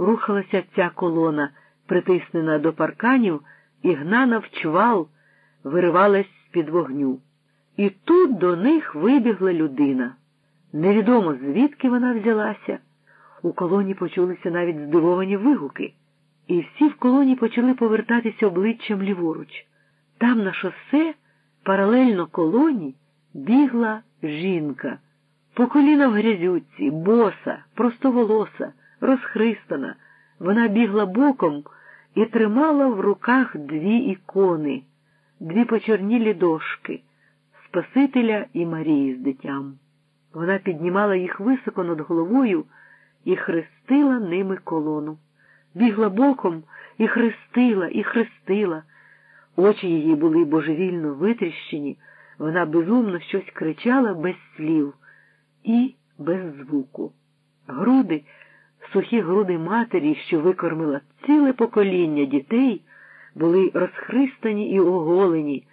рухалася ця колона, притиснена до парканів, і гнана в чвал, виривалась з-під вогню. І тут до них вибігла людина. Невідомо, звідки вона взялася. У колоні почулися навіть здивовані вигуки, і всі в колоні почали повертатися обличчям ліворуч. Там на шосе, паралельно колоні, бігла жінка. По коліна в грязюці, боса, простоволоса, розхристана. Вона бігла боком і тримала в руках дві ікони, дві почорнілі дошки Спасителя і Марії з дитям. Вона піднімала їх високо над головою і хрестила ними колону. Бігла боком і хрестила, і хрестила. Очі її були божевільно витріщені, вона безумно щось кричала без слів і без звуку. Груди, сухі груди матері, що викормила ціле покоління дітей, були розхристані і оголені,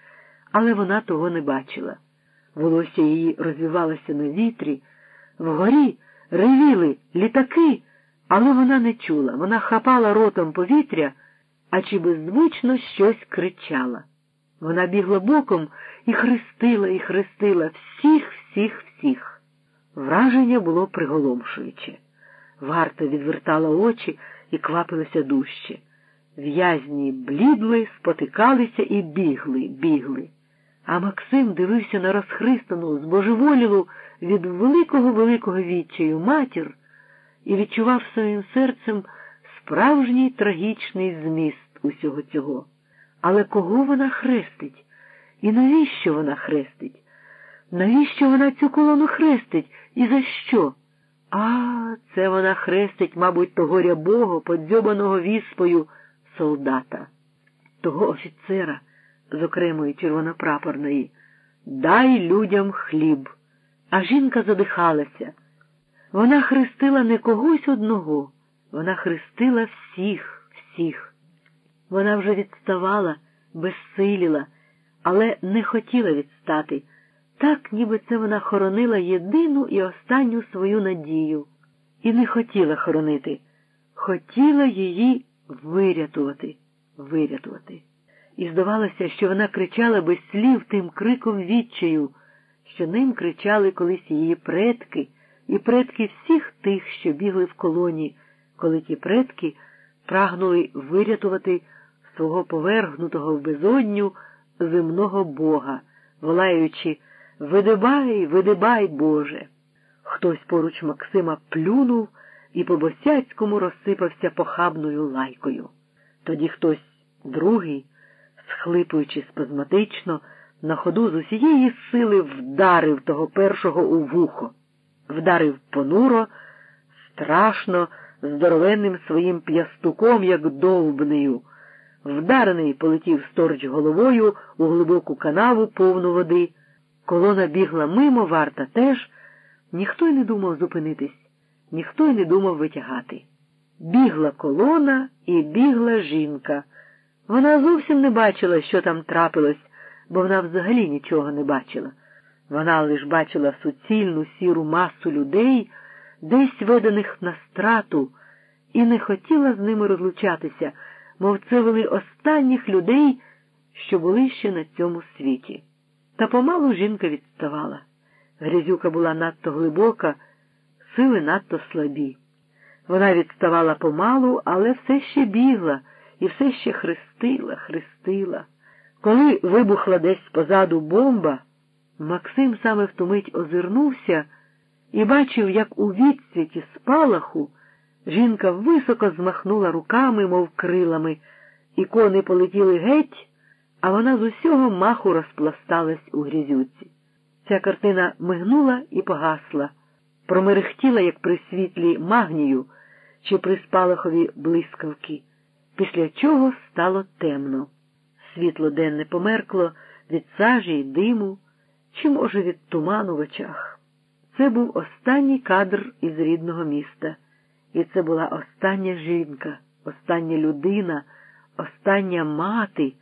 але вона того не бачила. Волосся її розвивалося на вітрі, вгорі ревіли літаки, але вона не чула. Вона хапала ротом повітря, а чи беззвучно щось кричала. Вона бігла боком і хрестила, і хрестила всіх, всіх, всіх. Враження було приголомшуюче. Варта відвертала очі і квапилася дужче. В'язні блідли, спотикалися і бігли, бігли. А Максим дивився на розхристану, збожеволілу від великого великого відчаю матір і відчував своїм серцем справжній трагічний зміст усього цього. Але кого вона хрестить? І навіщо вона хрестить? Навіщо вона цю колону хрестить? І за що? А, це вона хрестить, мабуть, того рябого, подзьобаного віспою солдата, того офіцера з окремої червонопрапорної. Дай людям хліб. А жінка задихалася. Вона хрестила не когось одного, вона хрестила всіх, всіх. Вона вже відставала, безсиліла, але не хотіла відстати. Так, ніби це вона хоронила єдину і останню свою надію. І не хотіла хоронити, хотіла її вирятувати, вирятувати. І здавалося, що вона кричала без слів тим криком відчаю, що ним кричали колись її предки і предки всіх тих, що бігли в колоні, коли ті предки прагнули вирятувати свого повергнутого в безодню земного Бога, волаючи Видибай, видибай, Боже. Хтось поруч Максима плюнув і по босяцькому розсипався похабною лайкою. Тоді хтось другий, схлипуючи спазматично, на ходу з усієї сили вдарив того першого у вухо, вдарив понуро, страшно, здоровенним своїм п'ястуком, як довбнею. Вдарений полетів сторч головою у глибоку канаву повну води. Колона бігла мимо, варта теж, ніхто й не думав зупинитись, ніхто й не думав витягати. Бігла колона і бігла жінка. Вона зовсім не бачила, що там трапилось, бо вона взагалі нічого не бачила. Вона лиш бачила суцільну сіру масу людей, десь ведених на страту, і не хотіла з ними розлучатися, мов це вели останніх людей, що були ще на цьому світі. Та помалу жінка відставала. Грязюка була надто глибока, сили надто слабі. Вона відставала помалу, але все ще бігла і все ще хрестила, хрестила. Коли вибухла десь позаду бомба, Максим саме в ту мить озирнувся і бачив, як у відсвіті спалаху жінка високо змахнула руками, мов крилами, ікони полетіли геть а вона з усього маху розпласталась у грязюці. Ця картина мигнула і погасла, промерехтіла, як при світлі магнію чи при спалахові блискавки, після чого стало темно. Світло денне померкло від сажі й диму, чи, може, від туману в очах. Це був останній кадр із рідного міста, і це була остання жінка, остання людина, остання мати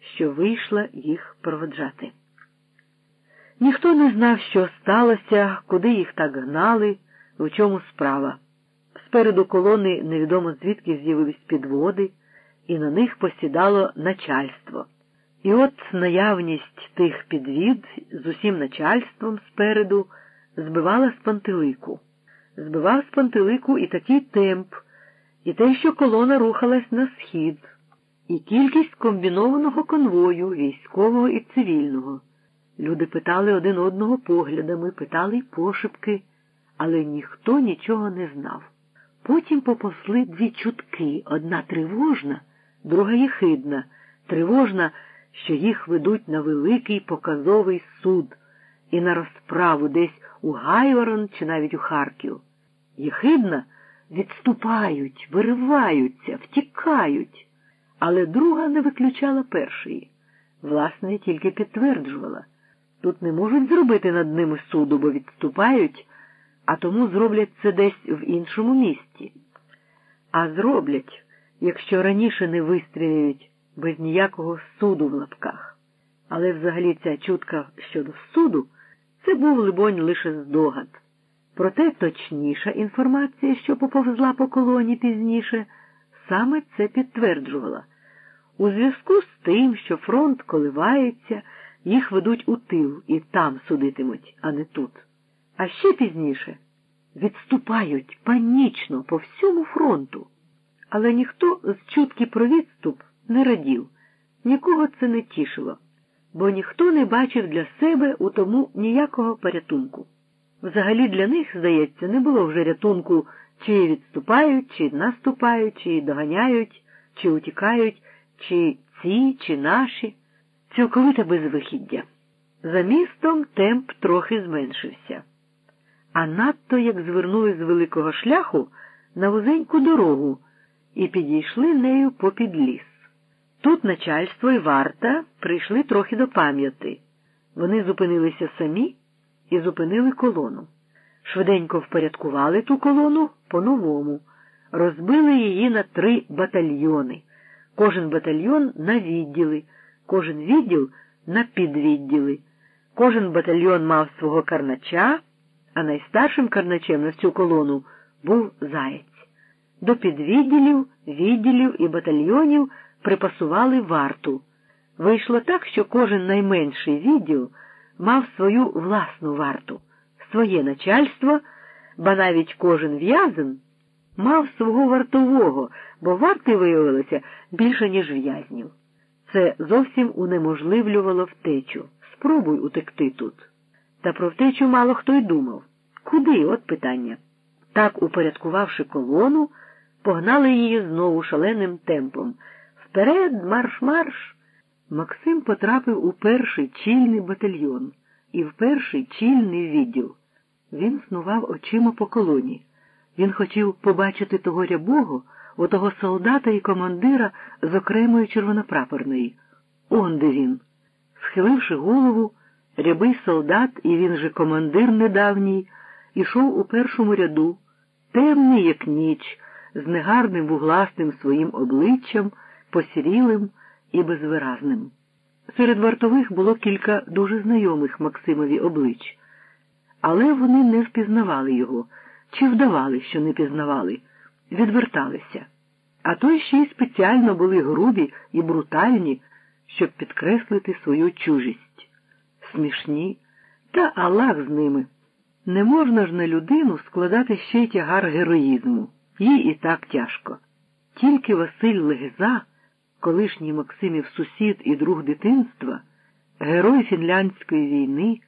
що вийшла їх проводжати. Ніхто не знав, що сталося, куди їх так гнали, в чому справа. Спереду колони невідомо звідки з'явились підводи, і на них посідало начальство. І от наявність тих підвід з усім начальством спереду збивала з пантелику. Збивав з пантелику і такий темп, і те, що колона рухалась на схід, і кількість комбінованого конвою, військового і цивільного. Люди питали один одного поглядами, питали й пошепки, але ніхто нічого не знав. Потім поповсли дві чутки одна тривожна, друга єхидна, тривожна, що їх ведуть на великий показовий суд і на розправу десь у Гайворон чи навіть у Харків. Єхидна відступають, вириваються, втікають, але друга не виключала першої. Власне, тільки підтверджувала. Тут не можуть зробити над ними суду, бо відступають, а тому зроблять це десь в іншому місті. А зроблять, якщо раніше не вистрілюють без ніякого суду в лапках. Але взагалі ця чутка щодо суду це був, либонь, лише здогад. Проте точніша інформація, що поповзла по колоні пізніше, саме це підтверджувала. У зв'язку з тим, що фронт коливається, їх ведуть у тил і там судитимуть, а не тут. А ще пізніше відступають панічно по всьому фронту. Але ніхто з чутки про відступ не радів, нікого це не тішило, бо ніхто не бачив для себе у тому ніякого порятунку. Взагалі для них, здається, не було вже рятунку, чи відступають, чи наступають, чи доганяють, чи утікають, чи ці, чи наші. Цілковите безвихіддя. За містом темп трохи зменшився. А надто як звернули з великого шляху на вузеньку дорогу і підійшли нею попід ліс. Тут начальство і варта прийшли трохи до пам'яти. Вони зупинилися самі і зупинили колону. Швиденько впорядкували ту колону по-новому, розбили її на три батальйони, кожен батальйон на відділи, кожен відділ на підвідділи. Кожен батальйон мав свого карнача, а найстаршим карначем на цю колону був заєць. До підвідділів, відділів і батальйонів припасували варту. Вийшло так, що кожен найменший відділ мав свою власну варту, своє начальство, ба навіть кожен в'язень мав свого вартового, бо варти виявилося більше, ніж в'язнів. Це зовсім унеможливлювало втечу. Спробуй утекти тут. Та про втечу мало хто й думав. Куди? От питання. Так, упорядкувавши колону, погнали її знову шаленим темпом. Вперед, марш-марш! Максим потрапив у перший чільний батальйон і в перший чільний відділ. Він снував очима по колоні. Він хотів побачити того рябого, отого солдата і командира з окремої червонопрапорної. Он де він. Схиливши голову, рябий солдат, і він же командир недавній, ішов у першому ряду, темний, як ніч, з негарним вугластим своїм обличчям, посірілим і безвиразним. Серед вартових було кілька дуже знайомих Максимові облич, але вони не впізнавали його чи вдавали, що не пізнавали, відверталися. А то ще й спеціально були грубі і брутальні, щоб підкреслити свою чужість. Смішні, та Аллах з ними. Не можна ж на людину складати ще й тягар героїзму, їй і так тяжко. Тільки Василь Легеза колишній Максимів сусід і друг дитинства, герой фінляндської війни,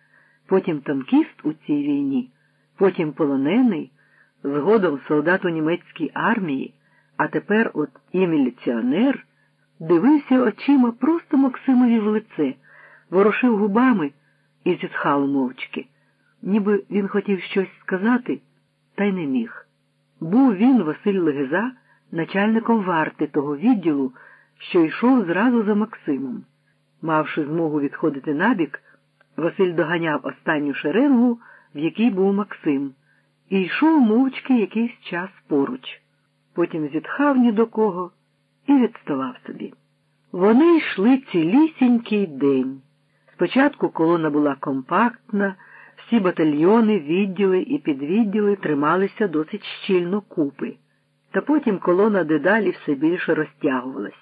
потім танкіст у цій війні, потім полонений, згодом солдат у німецькій армії, а тепер от і міліціонер, дивився очима просто Максимові в лице, ворушив губами і зітхав мовчки. Ніби він хотів щось сказати, та й не міг. Був він, Василь Легеза, начальником варти того відділу, що йшов зразу за Максимом. Мавши змогу відходити набік, Василь доганяв останню шеренгу, в якій був Максим, і йшов мовчки якийсь час поруч. Потім зітхав ні до кого і відставав собі. Вони йшли цілісінький день. Спочатку колона була компактна, Всі батальйони, відділи і підвідділи трималися досить щільно купи. Та потім колона дедалі все більше розтягувалась.